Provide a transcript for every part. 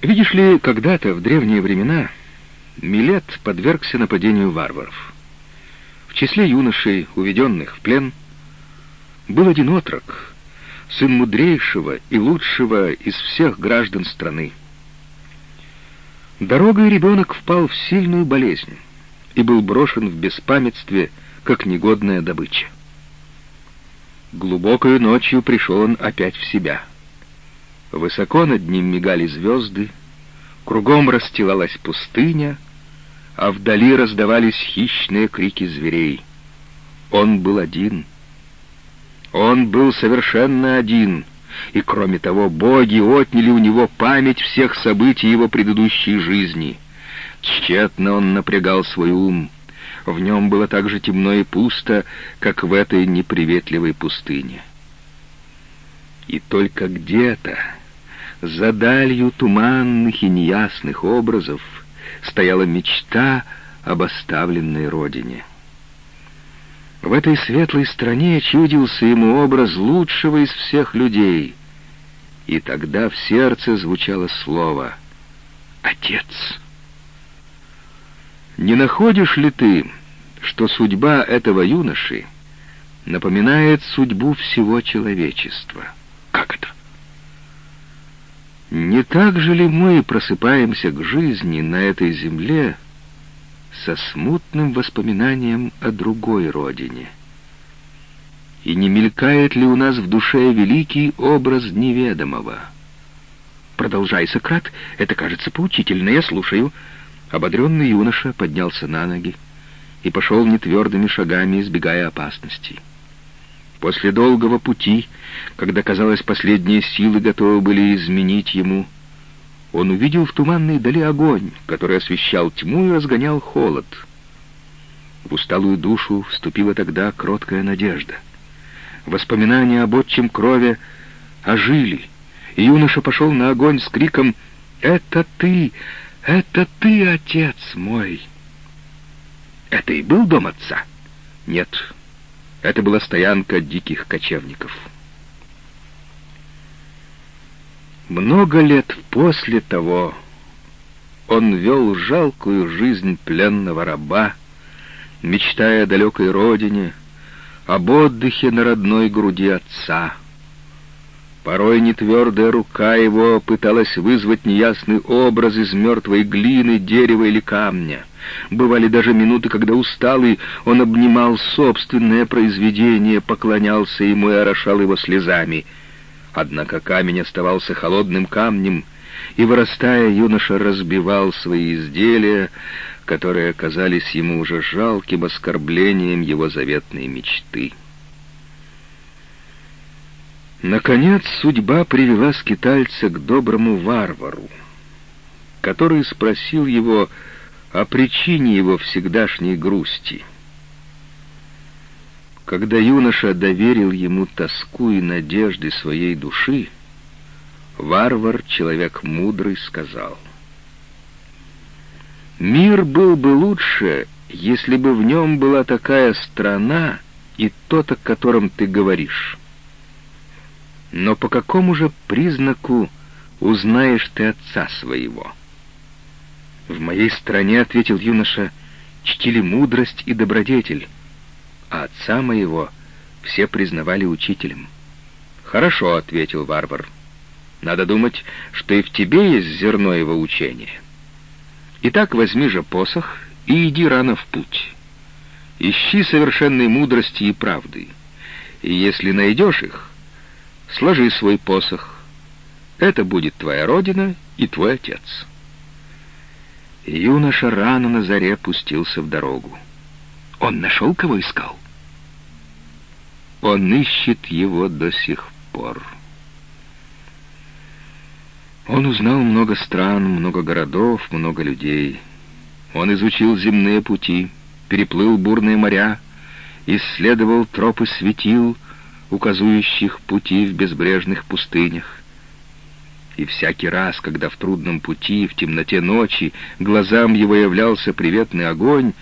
Видишь ли, когда-то, в древние времена, Милет подвергся нападению варваров. В числе юношей, уведенных в плен, был один отрок, сын мудрейшего и лучшего из всех граждан страны. Дорогой ребенок впал в сильную болезнь и был брошен в беспамятстве, как негодная добыча. Глубокою ночью пришел он опять в себя. Высоко над ним мигали звезды, кругом расстилалась пустыня, а вдали раздавались хищные крики зверей. Он был один. Он был совершенно один — и, кроме того, боги отняли у него память всех событий его предыдущей жизни. Тщетно он напрягал свой ум. В нем было так же темно и пусто, как в этой неприветливой пустыне. И только где-то, за далью туманных и неясных образов, стояла мечта об оставленной родине. В этой светлой стране чудился ему образ лучшего из всех людей. И тогда в сердце звучало слово «Отец». Не находишь ли ты, что судьба этого юноши напоминает судьбу всего человечества? Как это? Не так же ли мы просыпаемся к жизни на этой земле, со смутным воспоминанием о другой родине. И не мелькает ли у нас в душе великий образ неведомого? Продолжай, Сократ, это кажется поучительно, я слушаю. Ободренный юноша поднялся на ноги и пошел нетвердыми шагами, избегая опасностей. После долгого пути, когда, казалось, последние силы готовы были изменить ему, он увидел в туманной дали огонь, который освещал тьму и разгонял холод. В усталую душу вступила тогда кроткая надежда. Воспоминания об отчим крови ожили, и юноша пошел на огонь с криком «Это ты! Это ты, отец мой!» Это и был дом отца? Нет, это была стоянка диких кочевников. Много лет после того он вел жалкую жизнь пленного раба, мечтая о далекой родине, об отдыхе на родной груди отца. Порой нетвердая рука его пыталась вызвать неясный образ из мертвой глины, дерева или камня. Бывали даже минуты, когда усталый он обнимал собственное произведение, поклонялся ему и орошал его слезами — Однако камень оставался холодным камнем, и, вырастая, юноша разбивал свои изделия, которые оказались ему уже жалким оскорблением его заветной мечты. Наконец судьба привела скитальца к доброму варвару, который спросил его о причине его всегдашней грусти — когда юноша доверил ему тоску и надежды своей души, варвар, человек мудрый, сказал, «Мир был бы лучше, если бы в нем была такая страна и тот, о котором ты говоришь. Но по какому же признаку узнаешь ты отца своего?» «В моей стране, — ответил юноша, — чтили мудрость и добродетель, а отца моего все признавали учителем. «Хорошо», — ответил варвар. «Надо думать, что и в тебе есть зерно его учения. Итак, возьми же посох и иди рано в путь. Ищи совершенной мудрости и правды, и если найдешь их, сложи свой посох. Это будет твоя родина и твой отец». Юноша рано на заре пустился в дорогу. Он нашел, кого искал? Он ищет его до сих пор. Он узнал много стран, много городов, много людей. Он изучил земные пути, переплыл бурные моря, исследовал тропы светил, указывающих пути в безбрежных пустынях. И всякий раз, когда в трудном пути, в темноте ночи, глазам его являлся приветный огонь,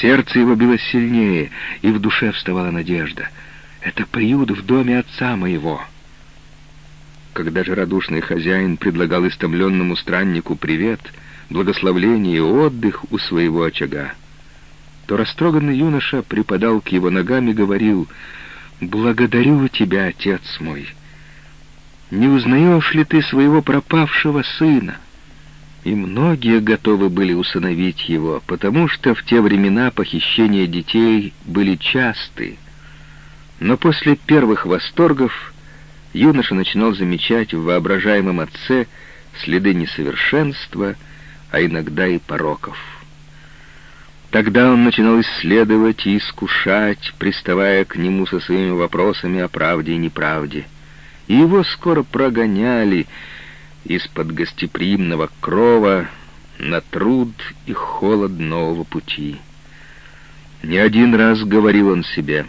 Сердце его билось сильнее, и в душе вставала надежда. «Это приют в доме отца моего». Когда же радушный хозяин предлагал истомленному страннику привет, благословление и отдых у своего очага, то растроганный юноша припадал к его ногам и говорил «Благодарю тебя, отец мой! Не узнаешь ли ты своего пропавшего сына?» И многие готовы были усыновить его, потому что в те времена похищения детей были часты. Но после первых восторгов юноша начинал замечать в воображаемом отце следы несовершенства, а иногда и пороков. Тогда он начинал исследовать и искушать, приставая к нему со своими вопросами о правде и неправде. И его скоро прогоняли из-под гостеприимного крова на труд и холод нового пути. Не один раз говорил он себе,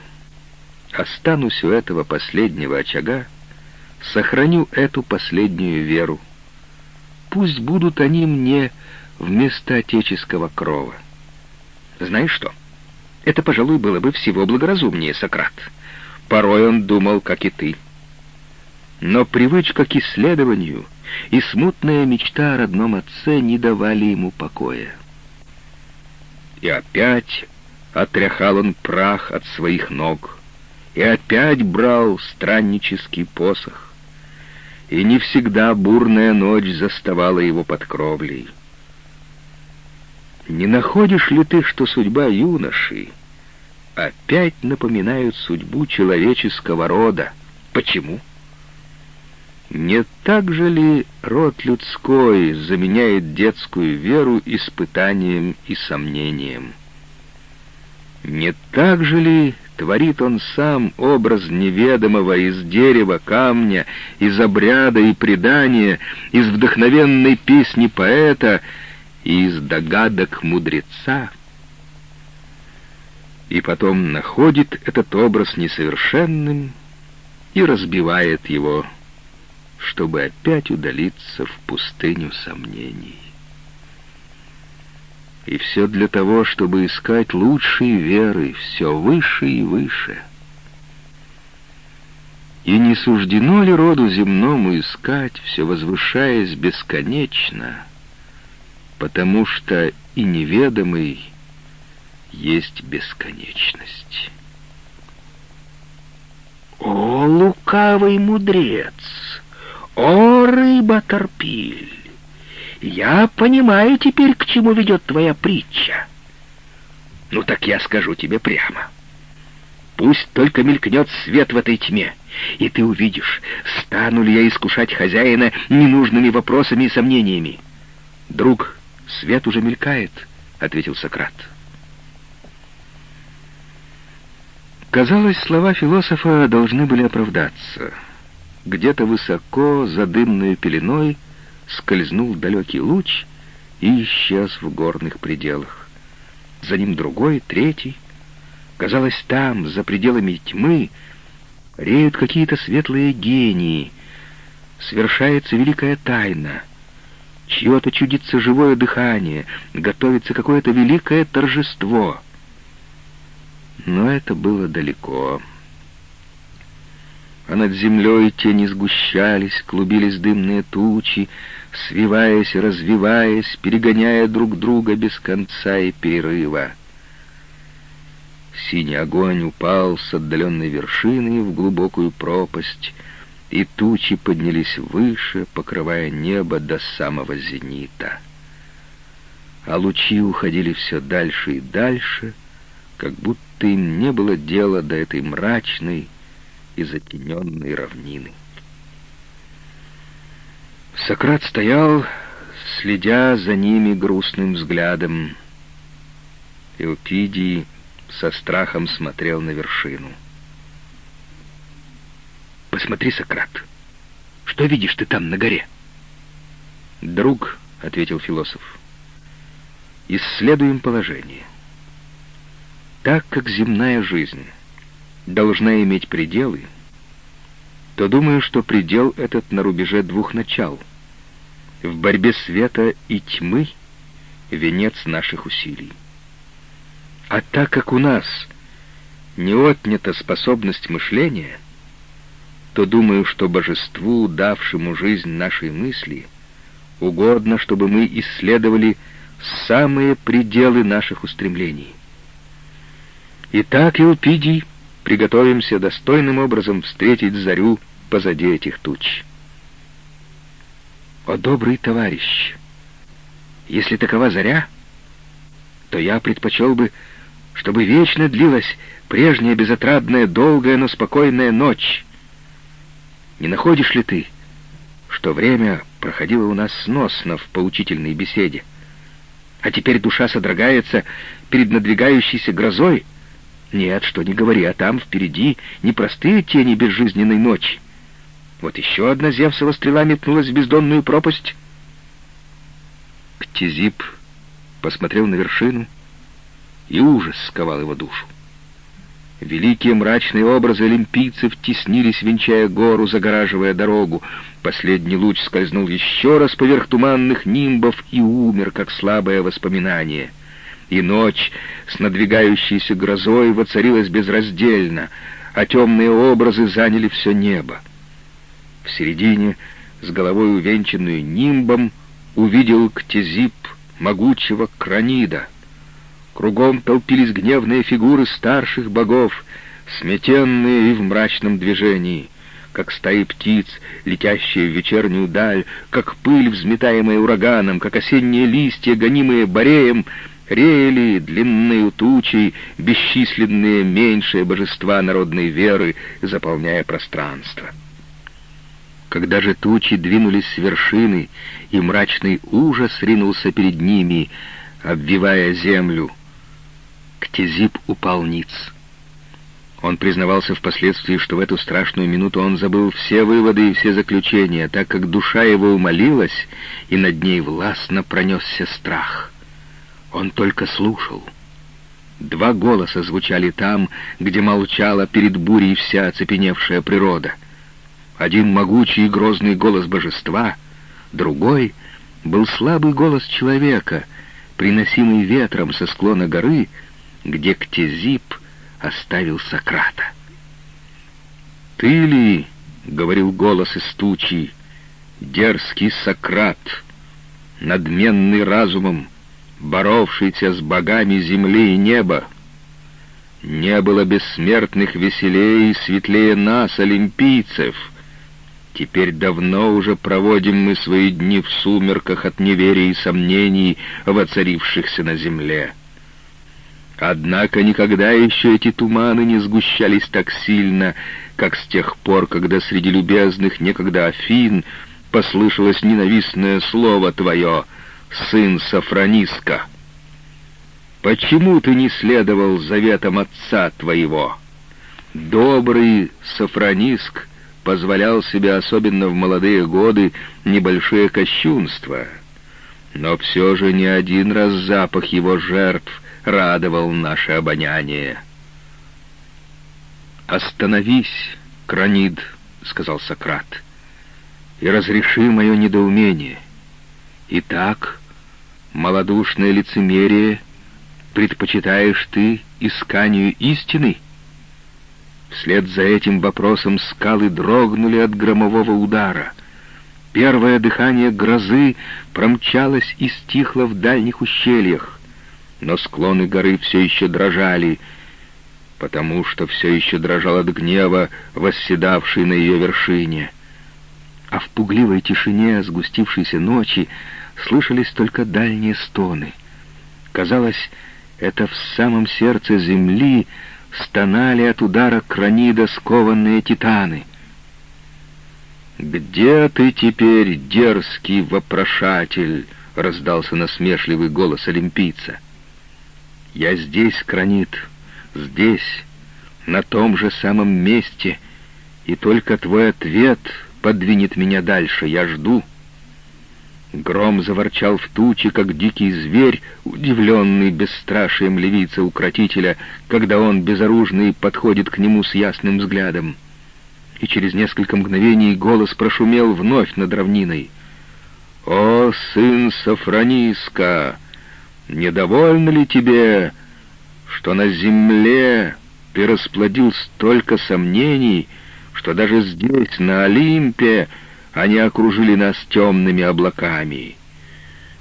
«Останусь у этого последнего очага, сохраню эту последнюю веру. Пусть будут они мне вместо отеческого крова. Знаешь что? Это, пожалуй, было бы всего благоразумнее, Сократ. Порой он думал, как и ты. Но привычка к исследованию и смутная мечта о родном отце не давали ему покоя. И опять отряхал он прах от своих ног, и опять брал страннический посох и не всегда бурная ночь заставала его под кровлей. Не находишь ли ты, что судьба юноши опять напоминает судьбу человеческого рода? Почему? Не так же ли род людской заменяет детскую веру испытанием и сомнением? Не так же ли творит он сам образ неведомого из дерева, камня, из обряда и предания, из вдохновенной песни поэта и из догадок мудреца? И потом находит этот образ несовершенным и разбивает его, чтобы опять удалиться в пустыню сомнений. И все для того, чтобы искать лучшие веры, все выше и выше. И не суждено ли роду земному искать, все возвышаясь бесконечно, потому что и неведомый есть бесконечность. О, лукавый мудрец! О, рыба-торпиль! Я понимаю теперь, к чему ведет твоя притча. Ну так я скажу тебе прямо. Пусть только мелькнет свет в этой тьме, и ты увидишь, стану ли я искушать хозяина ненужными вопросами и сомнениями. «Друг, свет уже мелькает», — ответил Сократ. Казалось, слова философа должны были оправдаться. Где-то высоко, за дымной пеленой, — скользнул далекий луч и исчез в горных пределах. За ним другой, третий. Казалось, там, за пределами тьмы, реют какие-то светлые гении. Свершается великая тайна. Чье-то чудится живое дыхание, готовится какое-то великое торжество. Но это было далеко а над землей тени сгущались, клубились дымные тучи, свиваясь, развиваясь, перегоняя друг друга без конца и перерыва. Синий огонь упал с отдаленной вершины в глубокую пропасть, и тучи поднялись выше, покрывая небо до самого зенита. А лучи уходили все дальше и дальше, как будто им не было дела до этой мрачной, и затененной равнины. Сократ стоял, следя за ними грустным взглядом. Эупидий со страхом смотрел на вершину. «Посмотри, Сократ, что видишь ты там на горе?» «Друг», — ответил философ, — «исследуем положение. Так как земная жизнь должна иметь пределы, то думаю, что предел этот на рубеже двух начал. В борьбе света и тьмы — венец наших усилий. А так как у нас не отнята способность мышления, то думаю, что божеству, давшему жизнь нашей мысли, угодно, чтобы мы исследовали самые пределы наших устремлений. Итак, Илпидий, приготовимся достойным образом встретить зарю позади этих туч. О, добрый товарищ! Если такова заря, то я предпочел бы, чтобы вечно длилась прежняя безотрадная, долгая, но спокойная ночь. Не находишь ли ты, что время проходило у нас сносно в поучительной беседе, а теперь душа содрогается перед надвигающейся грозой? Нет, что не говори, а там впереди непростые тени безжизненной ночи. Вот еще одна Зевсова стрела метнулась в бездонную пропасть. Ктизип посмотрел на вершину, и ужас сковал его душу. Великие мрачные образы олимпийцев теснились, венчая гору, загораживая дорогу. Последний луч скользнул еще раз поверх туманных нимбов и умер, как слабое воспоминание. И ночь с надвигающейся грозой воцарилась безраздельно, а темные образы заняли все небо. В середине, с головой увенчанную нимбом, увидел Ктезип могучего кранида — Кругом толпились гневные фигуры старших богов, сметенные и в мрачном движении, как стаи птиц, летящие в вечернюю даль, как пыль, взметаемая ураганом, как осенние листья, гонимые бореем, реяли длинные тучей бесчисленные меньшие божества народной веры, заполняя пространство. Когда же тучи двинулись с вершины, и мрачный ужас ринулся перед ними, обвивая землю, Ктезип упал ниц. Он признавался впоследствии, что в эту страшную минуту он забыл все выводы и все заключения, так как душа его умолилась, и над ней властно пронесся страх. Он только слушал. Два голоса звучали там, где молчала перед бурей вся оцепеневшая природа. Один могучий и грозный голос божества, другой был слабый голос человека, приносимый ветром со склона горы, где Ктезип оставил Сократа. «Ты ли, — говорил голос из тучи, — дерзкий Сократ, надменный разумом, боровшийся с богами земли и неба? Не было бессмертных веселее и светлее нас, олимпийцев. Теперь давно уже проводим мы свои дни в сумерках от неверия и сомнений, воцарившихся на земле». Однако никогда еще эти туманы не сгущались так сильно, как с тех пор, когда среди любезных некогда Афин послышалось ненавистное слово твое, сын Сафрониска. Почему ты не следовал заветам отца твоего? Добрый Сафрониск позволял себе, особенно в молодые годы, небольшое кощунство, но все же не один раз запах его жертв — радовал наше обоняние. «Остановись, Кранид», — сказал Сократ, — «и разреши мое недоумение. Итак, малодушное лицемерие предпочитаешь ты исканию истины?» Вслед за этим вопросом скалы дрогнули от громового удара. Первое дыхание грозы промчалось и стихло в дальних ущельях но склоны горы все еще дрожали, потому что все еще дрожал от гнева, восседавший на ее вершине. А в пугливой тишине сгустившейся ночи слышались только дальние стоны. Казалось, это в самом сердце земли стонали от удара кранида скованные титаны. «Где ты теперь, дерзкий вопрошатель?» — раздался насмешливый голос олимпийца. Я здесь, Кранит, здесь, на том же самом месте, и только твой ответ подвинет меня дальше. Я жду». Гром заворчал в тучи, как дикий зверь, удивленный бесстрашием левица-укротителя, когда он, безоружный, подходит к нему с ясным взглядом. И через несколько мгновений голос прошумел вновь над равниной. «О, сын Сафрониска!» Недовольно ли тебе, что на земле ты расплодил столько сомнений, что даже здесь, на Олимпе, они окружили нас темными облаками.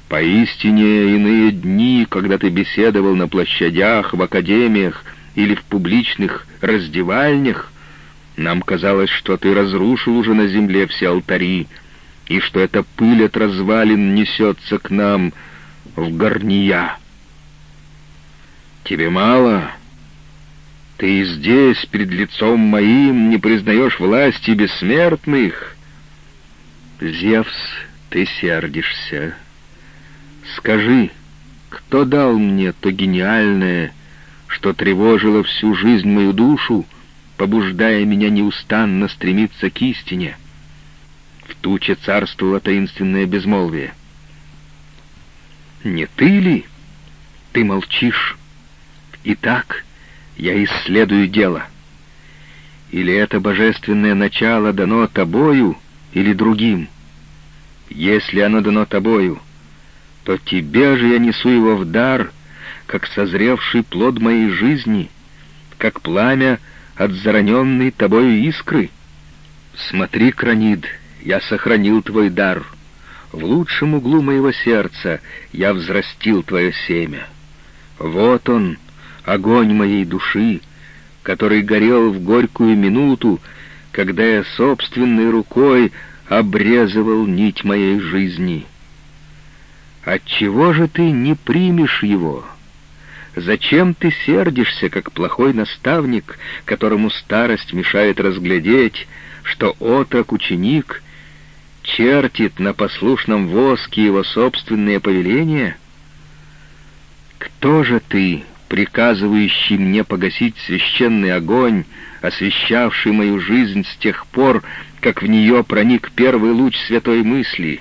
Поистине иные дни, когда ты беседовал на площадях, в академиях или в публичных раздевальнях, нам казалось, что ты разрушил уже на земле все алтари, и что эта пыль от развалин несется к нам в горния. Тебе мало? Ты здесь, перед лицом моим, не признаешь власти бессмертных? Зевс, ты сердишься. Скажи, кто дал мне то гениальное, что тревожило всю жизнь мою душу, побуждая меня неустанно стремиться к истине? В туче царствовало таинственное безмолвие. Не ты ли? Ты молчишь. Итак, я исследую дело. Или это божественное начало дано тобою или другим? Если оно дано тобою, то тебе же я несу его в дар, как созревший плод моей жизни, как пламя от зараненной тобою искры. Смотри, Кранид, я сохранил твой дар. В лучшем углу моего сердца я взрастил твое семя. Вот он, огонь моей души, который горел в горькую минуту, когда я собственной рукой обрезывал нить моей жизни. Отчего же ты не примешь его? Зачем ты сердишься, как плохой наставник, которому старость мешает разглядеть, что отрок-ученик чертит на послушном воске его собственные повеления? Кто же ты, приказывающий мне погасить священный огонь, освещавший мою жизнь с тех пор, как в нее проник первый луч святой мысли.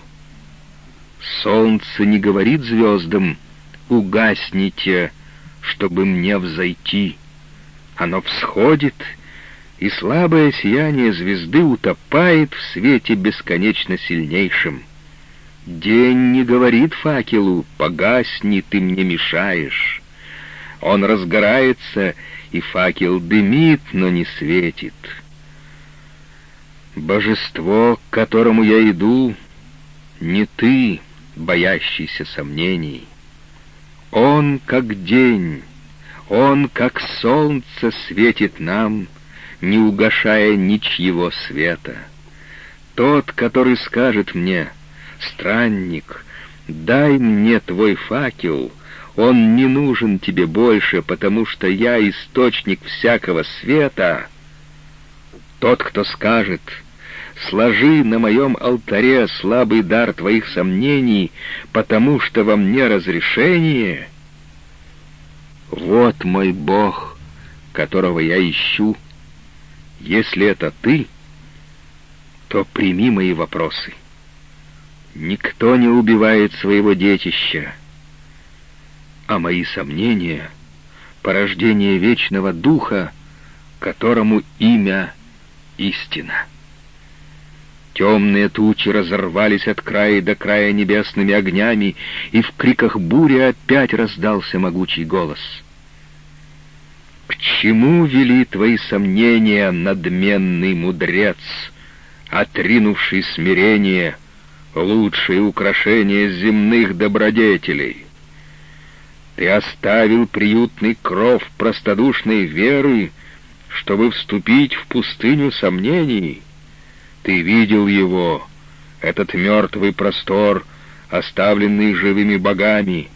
Солнце не говорит звездам «Угасните, чтобы мне взойти». Оно всходит, и слабое сияние звезды утопает в свете бесконечно сильнейшем. День не говорит факелу «Погасни, ты мне мешаешь». Он разгорается, и факел дымит, но не светит. Божество, к которому я иду, не ты, боящийся сомнений. Он, как день, он, как солнце, светит нам, не угошая ничьего света. Тот, который скажет мне, «Странник, дай мне твой факел», он не нужен тебе больше, потому что я источник всякого света. Тот, кто скажет, сложи на моем алтаре слабый дар твоих сомнений, потому что во мне разрешение. Вот мой Бог, которого я ищу. Если это ты, то прими мои вопросы. Никто не убивает своего детища а мои сомнения — порождение вечного духа, которому имя — истина. Темные тучи разорвались от края до края небесными огнями, и в криках бури опять раздался могучий голос. «К чему вели твои сомнения, надменный мудрец, отринувший смирение, лучшее украшение земных добродетелей?» Ты оставил приютный кров простодушной веры, чтобы вступить в пустыню сомнений. Ты видел его, этот мертвый простор, оставленный живыми богами.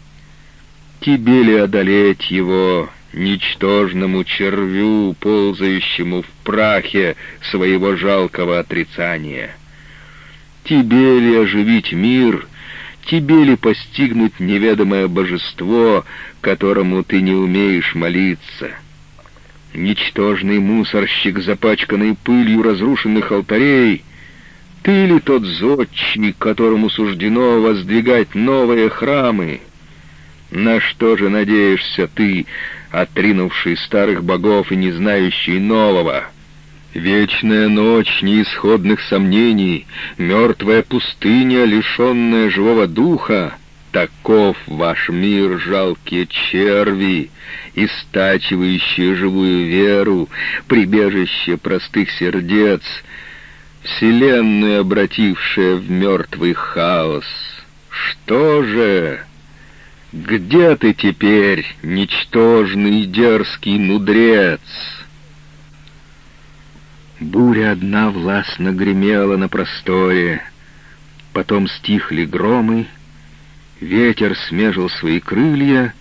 Тебе ли одолеть его, ничтожному червю, ползающему в прахе своего жалкого отрицания? Тебе ли оживить мир — Тебе ли постигнуть неведомое божество, которому ты не умеешь молиться? Ничтожный мусорщик, запачканный пылью разрушенных алтарей, ты ли тот зодчий, которому суждено воздвигать новые храмы? На что же надеешься ты, отринувший старых богов и не знающий нового?» Вечная ночь неисходных сомнений, мертвая пустыня, лишенная живого духа. Таков ваш мир, жалкие черви, истачивающие живую веру, прибежище простых сердец, вселенную обратившая в мертвый хаос. Что же? Где ты теперь, ничтожный дерзкий мудрец? Буря одна властно гремела на просторе, потом стихли громы, ветер смежил свои крылья,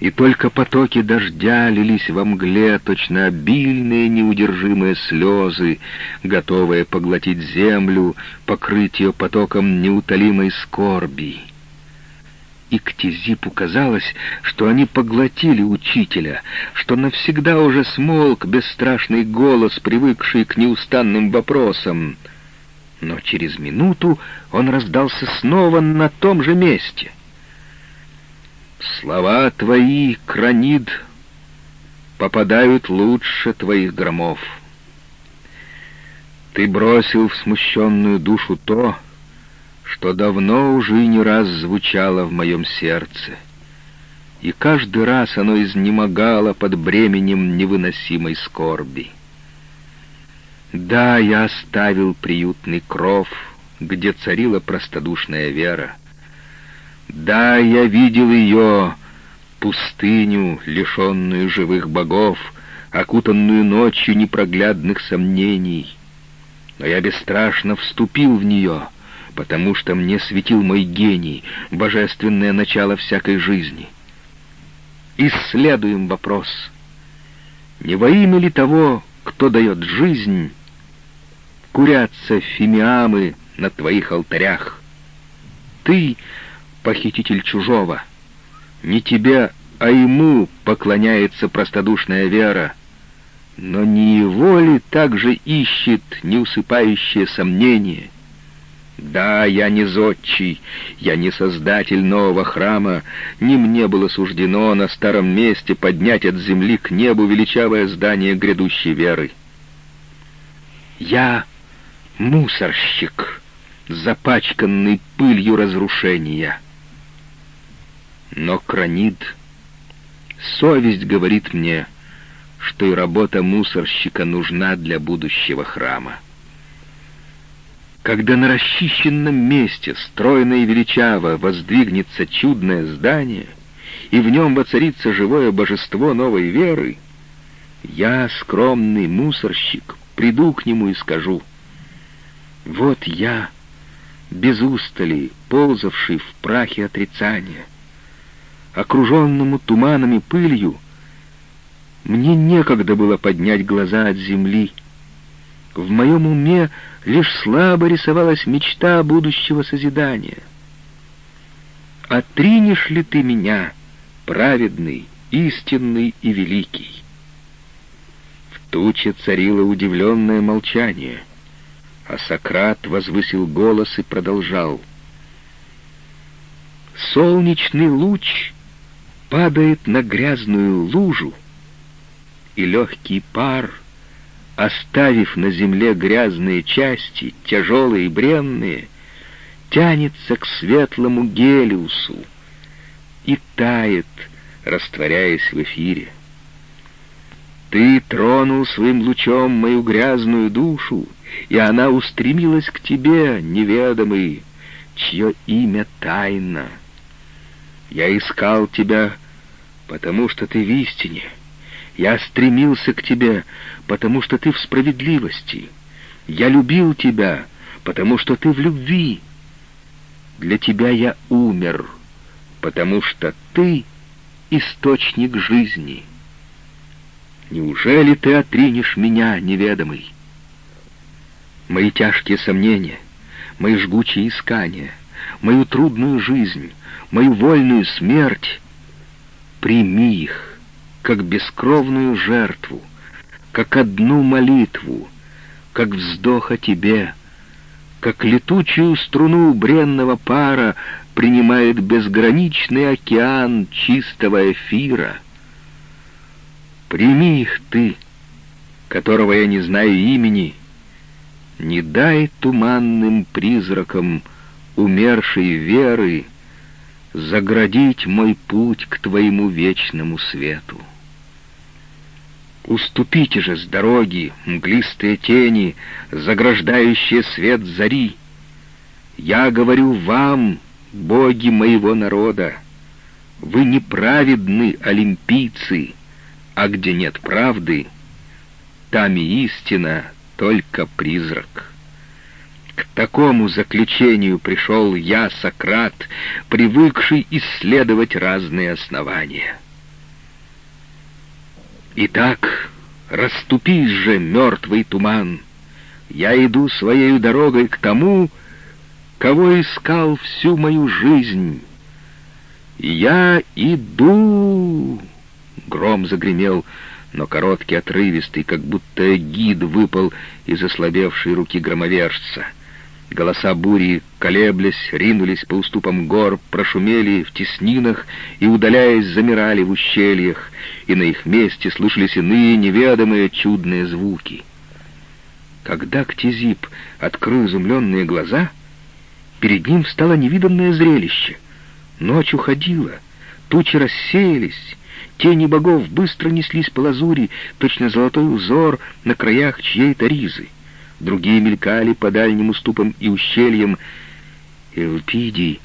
и только потоки дождя лились во мгле, точно обильные неудержимые слезы, готовые поглотить землю, покрыть ее потоком неутолимой скорби и Ктизипу казалось, что они поглотили учителя, что навсегда уже смолк бесстрашный голос, привыкший к неустанным вопросам. Но через минуту он раздался снова на том же месте. «Слова твои, Кранид, попадают лучше твоих громов. Ты бросил в смущенную душу то, давно уже и не раз звучало в моем сердце, и каждый раз оно изнемогало под бременем невыносимой скорби. Да, я оставил приютный кров, где царила простодушная вера. Да, я видел ее, пустыню, лишенную живых богов, окутанную ночью непроглядных сомнений. Но я бесстрашно вступил в нее — потому что мне светил мой гений, божественное начало всякой жизни. Исследуем вопрос. Не во имя ли того, кто дает жизнь, курятся фимиамы на твоих алтарях? Ты — похититель чужого. Не тебе, а ему поклоняется простодушная вера. Но не его ли также ищет неусыпающее сомнение? Да, я не зодчий, я не создатель нового храма, не мне было суждено на старом месте поднять от земли к небу величавое здание грядущей веры. Я мусорщик, запачканный пылью разрушения. Но Кранид, совесть говорит мне, что и работа мусорщика нужна для будущего храма когда на расчищенном месте, стройно и величаво, воздвигнется чудное здание, и в нем воцарится живое божество новой веры, я, скромный мусорщик, приду к нему и скажу, «Вот я, без устали, ползавший в прахе отрицания, окруженному туманами пылью, мне некогда было поднять глаза от земли. В моем уме лишь слабо рисовалась мечта будущего созидания. «Отринешь ли ты меня, праведный, истинный и великий?» В туче царило удивленное молчание, а Сократ возвысил голос и продолжал. «Солнечный луч падает на грязную лужу, и легкий пар — оставив на земле грязные части, тяжелые и бренные, тянется к светлому Гелиусу и тает, растворяясь в эфире. Ты тронул своим лучом мою грязную душу, и она устремилась к тебе, неведомый, чье имя тайна. Я искал тебя, потому что ты в истине — я стремился к тебе, потому что ты в справедливости. Я любил тебя, потому что ты в любви. Для тебя я умер, потому что ты — источник жизни. Неужели ты отринешь меня, неведомый? Мои тяжкие сомнения, мои жгучие искания, мою трудную жизнь, мою вольную смерть — прими их как бескровную жертву, как одну молитву, как вздох о тебе, как летучую струну бренного пара принимает безграничный океан чистого эфира. Прими их ты, которого я не знаю имени, не дай туманным призракам умершей веры заградить мой путь к твоему вечному свету. Уступите же с дороги мглистые тени, заграждающие свет зари. Я говорю вам, боги моего народа, вы неправедны, олимпийцы, а где нет правды, там и истина только призрак. К такому заключению пришел я, Сократ, привыкший исследовать разные основания. Итак, расступись же, мертвый туман. Я иду своей дорогой к тому, кого искал всю мою жизнь. Я иду! Гром загремел, но короткий, отрывистый, как будто гид выпал из ослабевшей руки громовержца — Голоса бури, колеблясь, ринулись по уступам гор, прошумели в теснинах и, удаляясь, замирали в ущельях, и на их месте слышались иные неведомые чудные звуки. Когда Ктизип открыл изумленные глаза, перед ним стало невиданное зрелище. Ночь уходила, тучи рассеялись, тени богов быстро неслись по лазури, точно золотой узор на краях чьей-то ризы другие мелькали по дальним уступам и ущельям. Элпидий,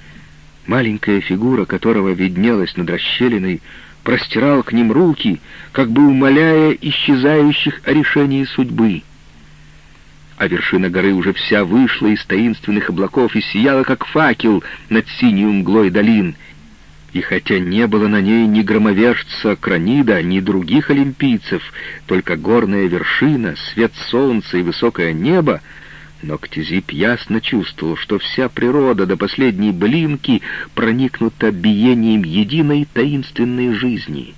маленькая фигура которого виднелась над расщелиной, простирал к ним руки, как бы умоляя исчезающих о решении судьбы. А вершина горы уже вся вышла из таинственных облаков и сияла, как факел над синей мглой долин — и хотя не было на ней ни громовержца Кранида, ни других олимпийцев, только горная вершина, свет солнца и высокое небо, но Ктизип ясно чувствовал, что вся природа до последней блинки проникнута биением единой таинственной жизни.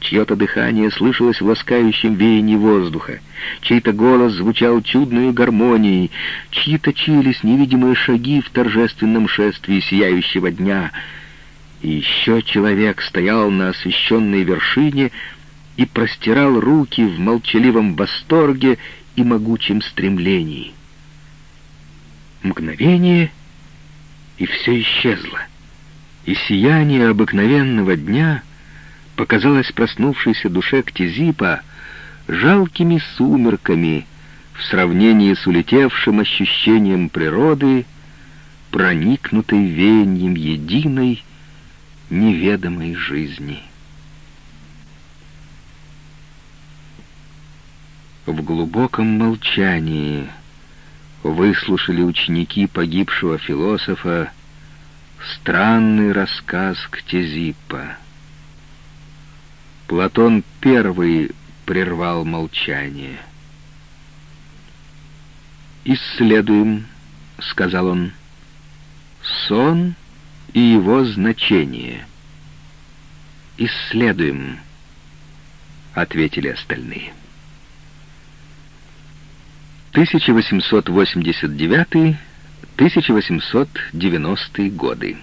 Чье-то дыхание слышалось в ласкающем веянии воздуха, чей-то голос звучал чудной гармонией, чьи точились невидимые шаги в торжественном шествии сияющего дня — и еще человек стоял на освещенной вершине и простирал руки в молчаливом восторге и могучем стремлении. Мгновение, и все исчезло, и сияние обыкновенного дня показалось проснувшейся душе Ктизипа жалкими сумерками в сравнении с улетевшим ощущением природы, проникнутой веянием единой, неведомой жизни. В глубоком молчании выслушали ученики погибшего философа странный рассказ Ктезиппа. Платон первый прервал молчание. «Исследуем», — сказал он, — «сон и его значение. «Исследуем», — ответили остальные. 1889-1890 годы.